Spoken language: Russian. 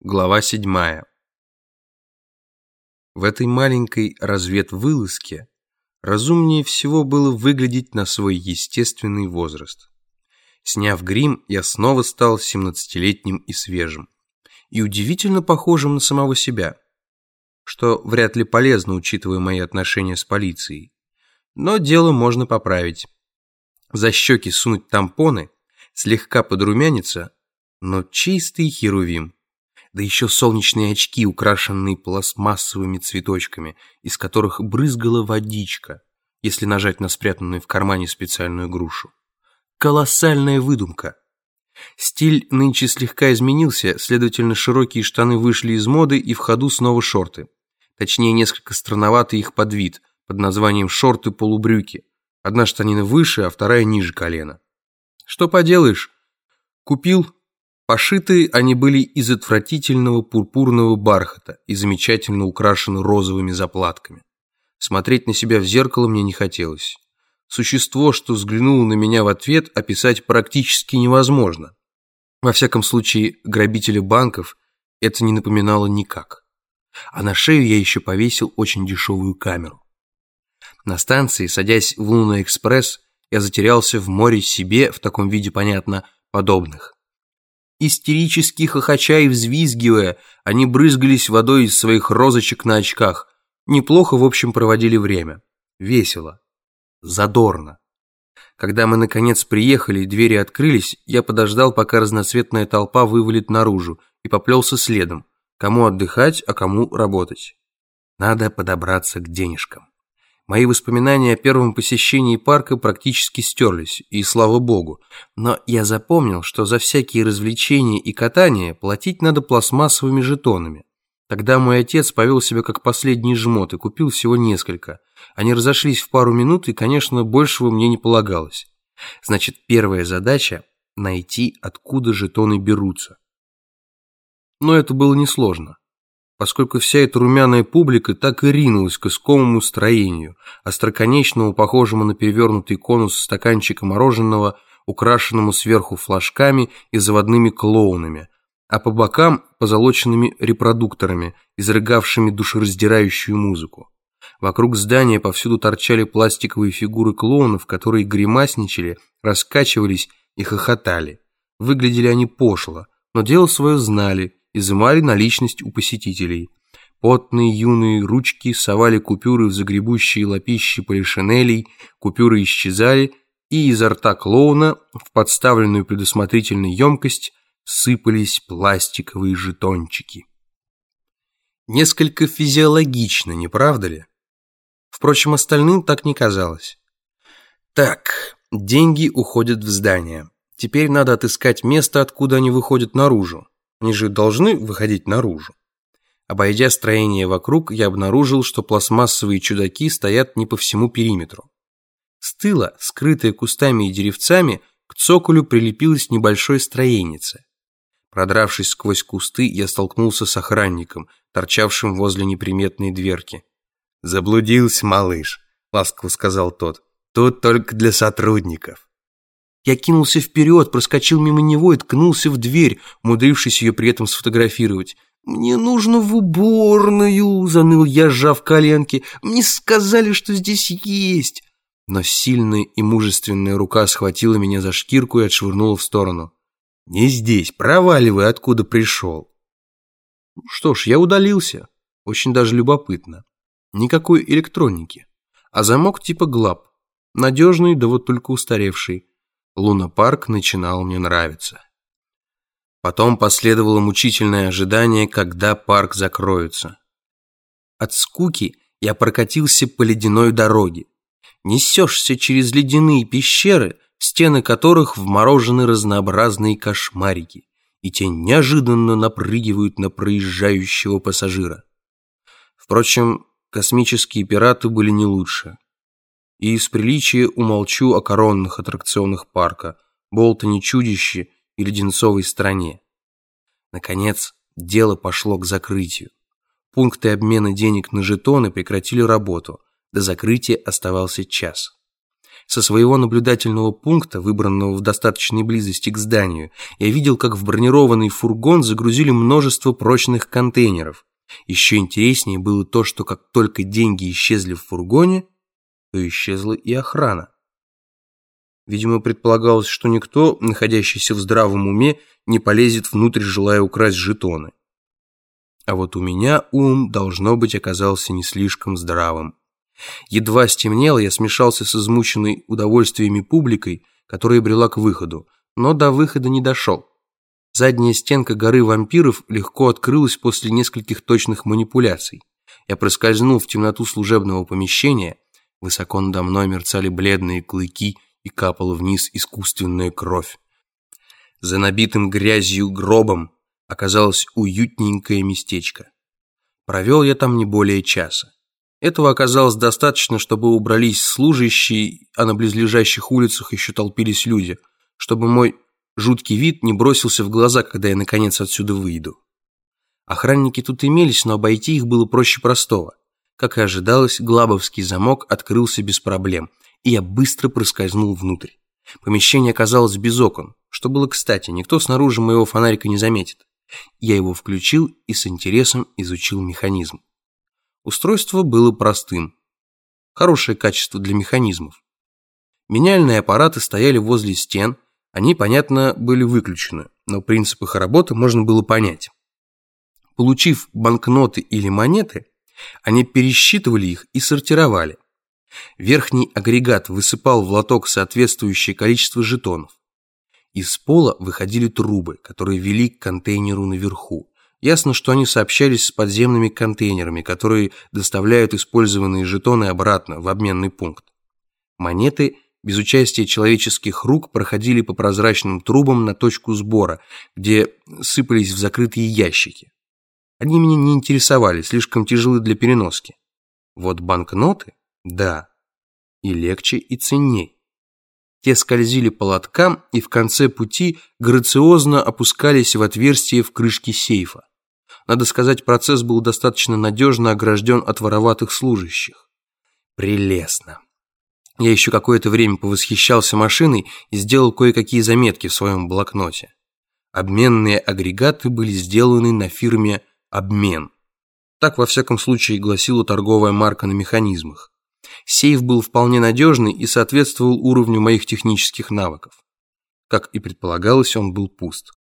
Глава седьмая. В этой маленькой разведвылазке разумнее всего было выглядеть на свой естественный возраст. Сняв грим, я снова стал семнадцатилетним и свежим, и удивительно похожим на самого себя, что вряд ли полезно, учитывая мои отношения с полицией. Но дело можно поправить. За щеки сунуть тампоны, слегка подрумяниться, но чистый херувим да еще солнечные очки, украшенные пластмассовыми цветочками, из которых брызгала водичка, если нажать на спрятанную в кармане специальную грушу. Колоссальная выдумка. Стиль нынче слегка изменился, следовательно, широкие штаны вышли из моды и в ходу снова шорты. Точнее, несколько странноватый их подвид, под названием шорты-полубрюки. Одна штанина выше, а вторая ниже колена. Что поделаешь? Купил, Пошиты они были из отвратительного пурпурного бархата и замечательно украшены розовыми заплатками. Смотреть на себя в зеркало мне не хотелось. Существо, что взглянуло на меня в ответ, описать практически невозможно. Во всяком случае, грабителя банков это не напоминало никак. А на шею я еще повесил очень дешевую камеру. На станции, садясь в Луна Экспресс, я затерялся в море себе, в таком виде, понятно, подобных. Истерически хохоча и взвизгивая, они брызгались водой из своих розочек на очках. Неплохо, в общем, проводили время. Весело. Задорно. Когда мы, наконец, приехали и двери открылись, я подождал, пока разноцветная толпа вывалит наружу, и поплелся следом. Кому отдыхать, а кому работать. Надо подобраться к денежкам. Мои воспоминания о первом посещении парка практически стерлись, и слава богу. Но я запомнил, что за всякие развлечения и катания платить надо пластмассовыми жетонами. Тогда мой отец повел себя как последний жмот и купил всего несколько. Они разошлись в пару минут, и, конечно, большего мне не полагалось. Значит, первая задача – найти, откуда жетоны берутся. Но это было несложно поскольку вся эта румяная публика так и ринулась к искомому строению, остроконечному, похожему на перевернутый конус стаканчика мороженого, украшенному сверху флажками и заводными клоунами, а по бокам позолоченными репродукторами, изрыгавшими душераздирающую музыку. Вокруг здания повсюду торчали пластиковые фигуры клоунов, которые гримасничали, раскачивались и хохотали. Выглядели они пошло, но дело свое знали изымали наличность у посетителей. Потные юные ручки совали купюры в загребущие лапищи полишинелей, купюры исчезали, и изо рта клоуна в подставленную предусмотрительную емкость сыпались пластиковые жетончики. Несколько физиологично, не правда ли? Впрочем, остальным так не казалось. Так, деньги уходят в здание. Теперь надо отыскать место, откуда они выходят наружу. Они же должны выходить наружу. Обойдя строение вокруг, я обнаружил, что пластмассовые чудаки стоят не по всему периметру. С тыла, скрытая кустами и деревцами, к цоколю прилепилась небольшой строенице. Продравшись сквозь кусты, я столкнулся с охранником, торчавшим возле неприметной дверки. «Заблудился, малыш», — ласково сказал тот. «Тут только для сотрудников». Я кинулся вперед, проскочил мимо него и ткнулся в дверь, умудрившись ее при этом сфотографировать. «Мне нужно в уборную!» — заныл я, сжав коленки. «Мне сказали, что здесь есть!» Но сильная и мужественная рука схватила меня за шкирку и отшвырнула в сторону. «Не здесь, проваливай, откуда пришел!» Что ж, я удалился. Очень даже любопытно. Никакой электроники. А замок типа глаб. Надежный, да вот только устаревший. Луна-парк начинал мне нравиться. Потом последовало мучительное ожидание, когда парк закроется. От скуки я прокатился по ледяной дороге. Несешься через ледяные пещеры, стены которых вморожены разнообразные кошмарики, и те неожиданно напрыгивают на проезжающего пассажира. Впрочем, космические пираты были не лучше и из приличия умолчу о коронных аттракционах парка, Болтоне чудище и Леденцовой стране. Наконец, дело пошло к закрытию. Пункты обмена денег на жетоны прекратили работу, до закрытия оставался час. Со своего наблюдательного пункта, выбранного в достаточной близости к зданию, я видел, как в бронированный фургон загрузили множество прочных контейнеров. Еще интереснее было то, что как только деньги исчезли в фургоне, то исчезла и охрана. Видимо, предполагалось, что никто, находящийся в здравом уме, не полезет внутрь, желая украсть жетоны. А вот у меня ум, должно быть, оказался не слишком здравым. Едва стемнело, я смешался с измученной удовольствиями публикой, которая брела к выходу, но до выхода не дошел. Задняя стенка горы вампиров легко открылась после нескольких точных манипуляций. Я проскользнул в темноту служебного помещения, высоко надо мной мерцали бледные клыки и капала вниз искусственная кровь. За набитым грязью гробом оказалось уютненькое местечко. Провел я там не более часа. Этого оказалось достаточно, чтобы убрались служащие, а на близлежащих улицах еще толпились люди, чтобы мой жуткий вид не бросился в глаза, когда я наконец отсюда выйду. Охранники тут имелись, но обойти их было проще простого. Как и ожидалось, Глабовский замок открылся без проблем, и я быстро проскользнул внутрь. Помещение оказалось без окон, что было кстати, никто снаружи моего фонарика не заметит. Я его включил и с интересом изучил механизм. Устройство было простым. Хорошее качество для механизмов. Меняльные аппараты стояли возле стен, они, понятно, были выключены, но принцип их работы можно было понять. Получив банкноты или монеты, они пересчитывали их и сортировали. Верхний агрегат высыпал в лоток соответствующее количество жетонов. Из пола выходили трубы, которые вели к контейнеру наверху. Ясно, что они сообщались с подземными контейнерами, которые доставляют использованные жетоны обратно в обменный пункт. Монеты без участия человеческих рук проходили по прозрачным трубам на точку сбора, где сыпались в закрытые ящики. Они меня не интересовали, слишком тяжелы для переноски. Вот банкноты – да, и легче, и ценней. Те скользили по лоткам и в конце пути грациозно опускались в отверстие в крышке сейфа. Надо сказать, процесс был достаточно надежно огражден от вороватых служащих. Прелестно. Я еще какое-то время повосхищался машиной и сделал кое-какие заметки в своем блокноте. Обменные агрегаты были сделаны на фирме «Обмен». Так, во всяком случае, гласила торговая марка на механизмах. Сейф был вполне надежный и соответствовал уровню моих технических навыков. Как и предполагалось, он был пуст.